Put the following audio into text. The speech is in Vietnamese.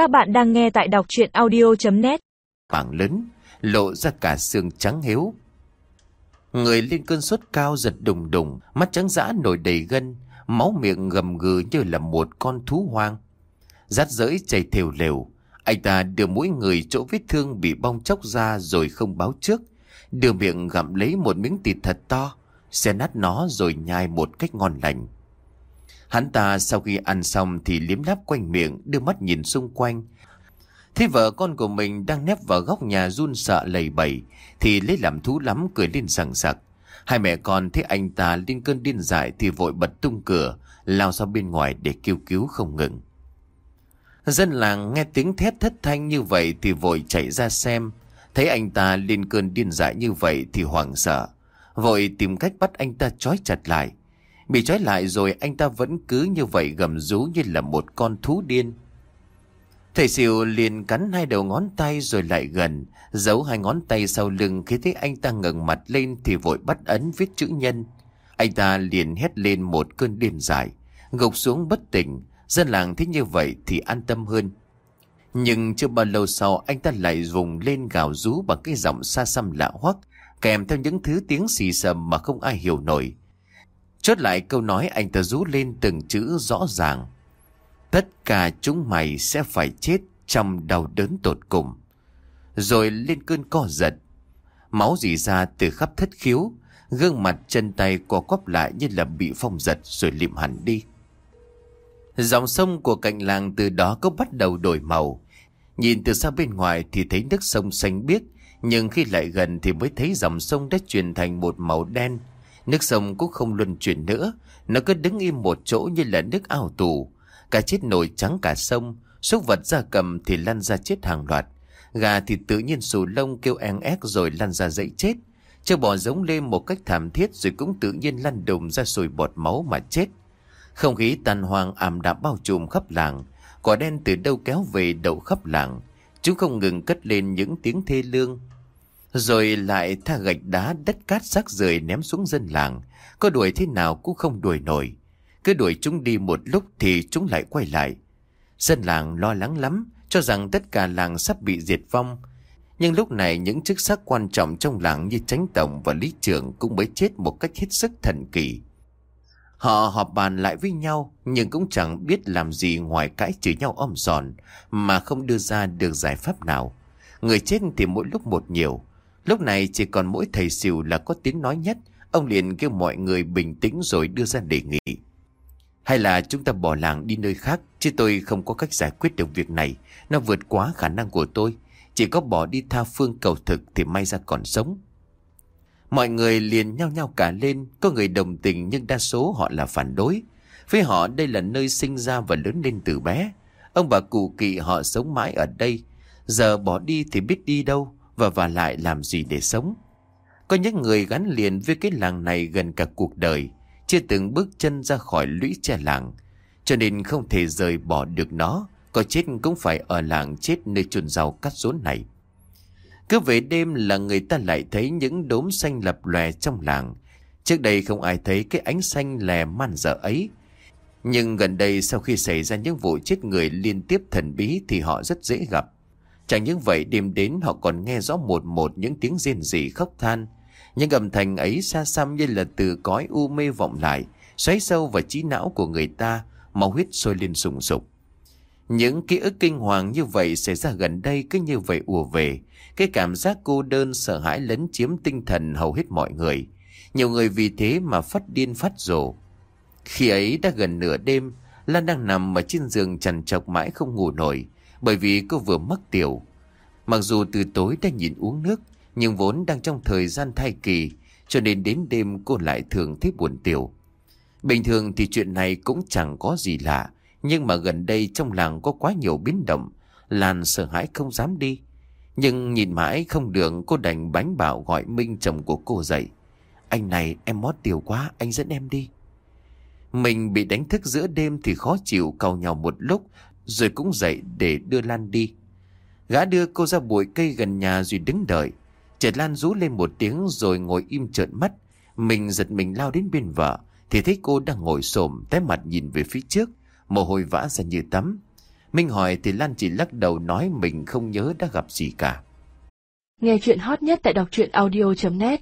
Các bạn đang nghe tại đọc chuyện audio.net bảng lớn, lộ ra cả xương trắng hiếu. Người lên cơn sốt cao giật đùng đùng, mắt trắng dã nổi đầy gân, máu miệng gầm gừ như là một con thú hoang. Rát rỡi chảy thều lều, anh ta đưa mũi người chỗ vết thương bị bong chóc ra rồi không báo trước, đưa miệng gặm lấy một miếng thịt thật to, xe nát nó rồi nhai một cách ngon lành. Hắn ta sau khi ăn xong thì liếm láp quanh miệng, đưa mắt nhìn xung quanh. Thế vợ con của mình đang nép vào góc nhà run sợ lầy bẩy, thì lấy làm thú lắm cười lên sằng sặc. Hai mẹ con thấy anh ta lên cơn điên dại thì vội bật tung cửa, lao ra bên ngoài để kêu cứu không ngừng. Dân làng nghe tiếng thét thất thanh như vậy thì vội chạy ra xem. Thấy anh ta lên cơn điên dại như vậy thì hoảng sợ. Vội tìm cách bắt anh ta trói chặt lại. Bị trói lại rồi anh ta vẫn cứ như vậy gầm rú như là một con thú điên. Thầy xỉu liền cắn hai đầu ngón tay rồi lại gần, giấu hai ngón tay sau lưng khi thấy anh ta ngẩng mặt lên thì vội bắt ấn viết chữ nhân. Anh ta liền hét lên một cơn điên dại, gục xuống bất tỉnh, dân làng thấy như vậy thì an tâm hơn. Nhưng chưa bao lâu sau anh ta lại vùng lên gào rú bằng cái giọng xa xăm lạ hoắc, kèm theo những thứ tiếng xì xầm mà không ai hiểu nổi. Chốt lại câu nói anh ta rú lên từng chữ rõ ràng. Tất cả chúng mày sẽ phải chết trong đau đớn tột cùng. Rồi lên cơn co giật. Máu dì ra từ khắp thất khiếu. Gương mặt chân tay co quắp lại như là bị phong giật rồi liệm hẳn đi. Dòng sông của cạnh làng từ đó có bắt đầu đổi màu. Nhìn từ xa bên ngoài thì thấy nước sông xanh biếc. Nhưng khi lại gần thì mới thấy dòng sông đã chuyển thành một màu đen. Nước sông cũng không luân chuyển nữa. Nó cứ đứng im một chỗ như là nước ao tù. Cả chết nổi trắng cả sông, súc vật ra cầm thì lăn ra chết hàng loạt. Gà thì tự nhiên xù lông kêu en ép rồi lăn ra dãy chết. Châu bò giống lên một cách thảm thiết rồi cũng tự nhiên lăn đùng ra sùi bọt máu mà chết. Không khí tàn hoang ảm đạm bao trùm khắp làng. Quả đen từ đâu kéo về đậu khắp làng. Chúng không ngừng cất lên những tiếng thê lương. Rồi lại tha gạch đá đất cát rác rưởi ném xuống dân làng. Có đuổi thế nào cũng không đuổi nổi. Cứ đuổi chúng đi một lúc thì chúng lại quay lại. Dân làng lo lắng lắm, cho rằng tất cả làng sắp bị diệt vong. Nhưng lúc này những chức sắc quan trọng trong làng như tránh tổng và lý trưởng cũng mới chết một cách hết sức thần kỳ. Họ họp bàn lại với nhau nhưng cũng chẳng biết làm gì ngoài cãi chửi nhau om giòn mà không đưa ra được giải pháp nào. Người chết thì mỗi lúc một nhiều. Lúc này chỉ còn mỗi thầy xỉu là có tiếng nói nhất. Ông liền kêu mọi người bình tĩnh rồi đưa ra đề nghị. Hay là chúng ta bỏ làng đi nơi khác, Chứ tôi không có cách giải quyết được việc này. Nó vượt quá khả năng của tôi. Chỉ có bỏ đi tha phương cầu thực Thì may ra còn sống. Mọi người liền nhau nhau cả lên. Có người đồng tình nhưng đa số họ là phản đối. Với họ, đây là nơi sinh ra và lớn lên từ bé. Ông bà cụ kỵ họ sống mãi ở đây. Giờ bỏ đi thì biết đi đâu. Và và lại làm gì để sống Có những người gắn liền với cái làng này gần cả cuộc đời chưa từng bước chân ra khỏi lũy tre làng, cho nên không thể rời bỏ được nó, có chết cũng phải ở làng chết nơi chôn rau cắt rốn này. Cứ về đêm là người ta lại thấy những đốm xanh lập lòe trong làng. Trước đây không ai thấy cái ánh xanh lè man dở ấy. Nhưng gần đây sau khi xảy ra những vụ chết người liên tiếp thần bí thì họ rất dễ gặp. Chẳng những vậy đêm đến họ còn nghe rõ một một những tiếng rên rỉ khóc than, những âm thanh ấy xa xăm như là từ cõi u mê vọng lại, xoáy sâu vào trí não của người ta, máu huyết sôi lên sùng sục. Những ký ức kinh hoàng như vậy xảy ra gần đây cứ như vậy ùa về. Cái cảm giác cô đơn sợ hãi lấn chiếm tinh thần hầu hết mọi người. Nhiều người vì thế mà phát điên phát rồ. Khi ấy đã gần nửa đêm, Lan đang nằm ở trên giường trằn trọc mãi không ngủ nổi, bởi vì cô vừa mắc tiểu. Mặc dù từ tối đã nhìn uống nước, nhưng vốn đang trong thời gian thai kỳ, cho nên đến đêm cô lại thường thấy buồn tiểu. Bình thường thì chuyện này cũng chẳng có gì lạ, nhưng mà gần đây trong làng có quá nhiều biến động, Lan sợ hãi không dám đi. Nhưng nhìn mãi không được cô đành bánh bảo gọi Minh chồng của cô dậy. Anh này em mót tiểu quá, anh dẫn em đi. Mình bị đánh thức giữa đêm thì khó chịu cầu nhau một lúc, rồi cũng dậy để đưa Lan đi. Gã đưa cô ra bụi cây gần nhà rồi đứng đợi. Chợt Lan rú lên một tiếng rồi ngồi im trợn mắt. Mình giật mình lao đến bên vợ. Thì thấy cô đang ngồi xổm tái mặt nhìn về phía trước. Mồ hôi vã ra như tắm. Minh hỏi thì Lan chỉ lắc đầu nói mình không nhớ đã gặp gì cả. Nghe chuyện hot nhất tại đọc truyện audio.net